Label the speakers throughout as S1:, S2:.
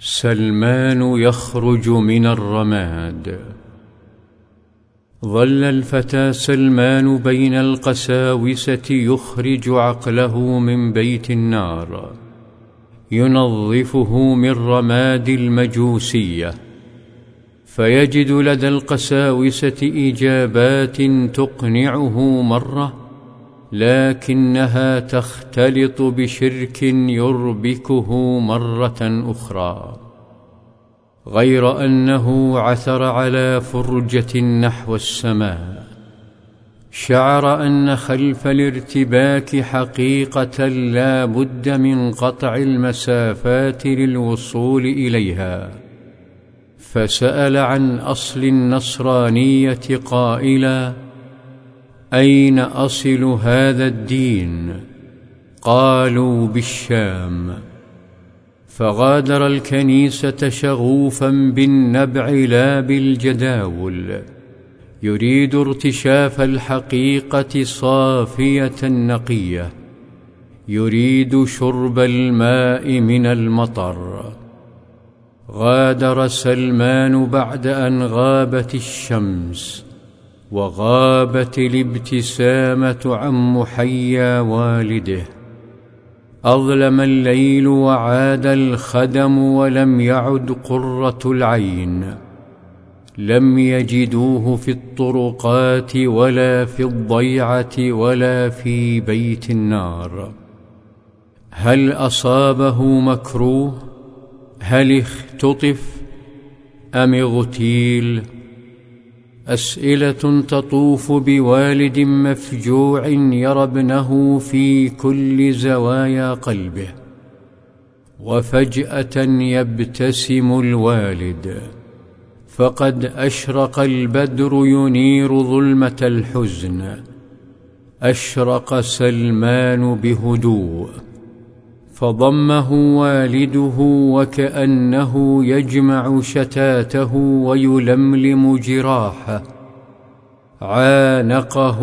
S1: سلمان يخرج من الرماد. ظل الفتى سلمان بين القساوسة يخرج عقله من بيت النار. ينظفه من رماد المجوسية. فيجد لدى القساوسة إجابات تقنعه مرة لكنها تختلط بشرك يربكه مرة أخرى غير أنه عثر على فرجة نحو السماء. شعر أن خلف الارتباك حقيقة لا بد من قطع المسافات للوصول إليها. فسأل عن أصل النصرانية قائلا أين أصل هذا الدين؟ قالوا بالشام. فغادر الكنيسة شغوفا بالنبع لا بالجداول. يريد ارتشاف الحقيقة صافية نقية. يريد شرب الماء من المطر. غادر سلمان بعد أن غابت الشمس. وغابت الابتسامة عن محيا والده. أظلم الليل وعاد الخدم ولم يعد قرة العين. لم يجدوه في الطرقات ولا في الضيعة ولا في بيت النار. هل أصابه مكروه؟ هل اختطف أم اغتيل؟ أسئلة تطوف بوالد مفجوع يرى ابنه في كل زوايا قلبه وفجأة يبتسم الوالد. فقد أشرق البدر ينير ظلمة الحزن أشرق سلمان بهدوء. فضمه والده وكأنه يجمع شتاته ويلملم جراحه. عانقه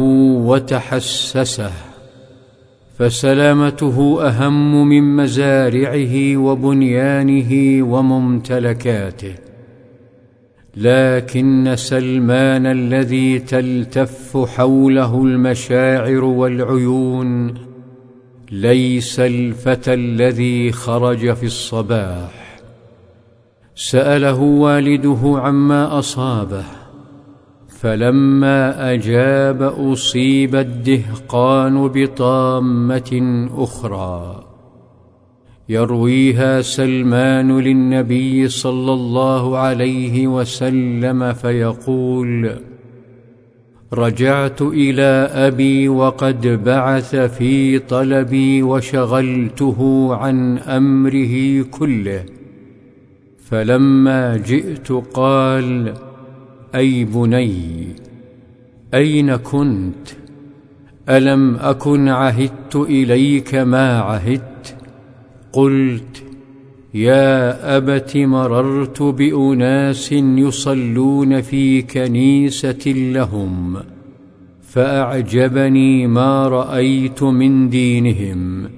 S1: وتحسسه. فسلامته أهم من مزارعه وبنيانه وممتلكاته. لكن سلمان الذي تلتف حوله المشاعر والعيون ليس الفتى الذي خرج في الصباح. سأله والده عما أصابه. فلما أجاب أصيب الدهقان بطامة أخرى. يرويها سلمان للنبي صلى الله عليه وسلم فيقول رجعت إلى أبي وقد بعث في طلبي وشغلته عن أمره كله. فلما جئت قال أي بني أين كنت؟ ألم أكن عهدت إليك ما عهدت؟ قلت يا أبت مررت بأناس يصلون في كنيسة لهم فأعجبني ما رأيت من دينهم.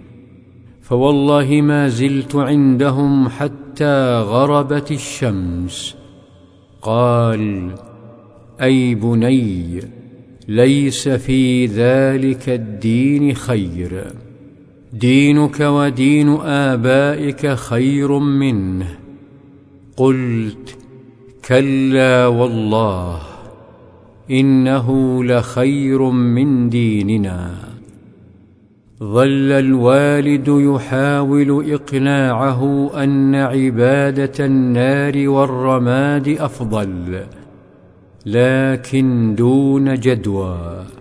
S1: فوالله ما زلت عندهم حتى غربت الشمس. قال أي بني ليس في ذلك الدين خير. دينك ودين آبائك خير منه. قلت كلا والله إنه لخير من ديننا. ظل الوالد يحاول إقناعه أن عبادة النار والرماد أفضل لكن دون جدوى.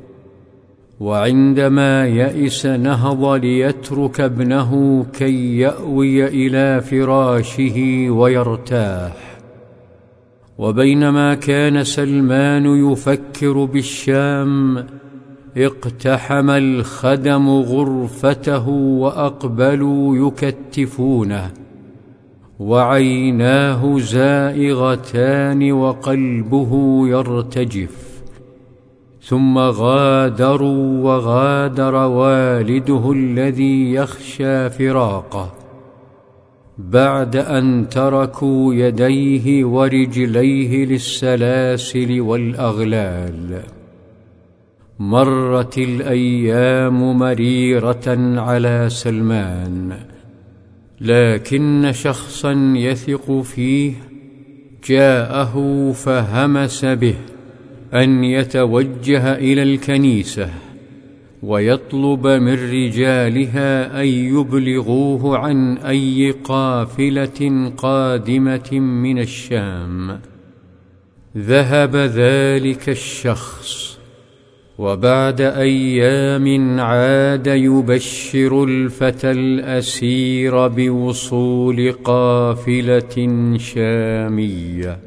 S1: وعندما يئس نهض ليترك ابنه كي يأوي إلى فراشه ويرتاح. وبينما كان سلمان يفكر بالشام اقتحم الخدم غرفته وأقبلوا يكتفونه. وعيناه زائغتان وقلبه يرتجف. ثم غادروا وغادر والده الذي يخشى فراقه بعد أن تركوا يديه ورجليه للسلاسل والأغلال. مرت الأيام مريرة على سلمان لكن شخصا يثق فيه جاءه فهمس به. أن يتوجه إلى الكنيسة ويطلب من رجالها أن يبلغوه عن أي قافلة قادمة من الشام. ذهب ذلك الشخص وبعد أيام عاد يبشر الفتى الأسير بوصول قافلة شامية.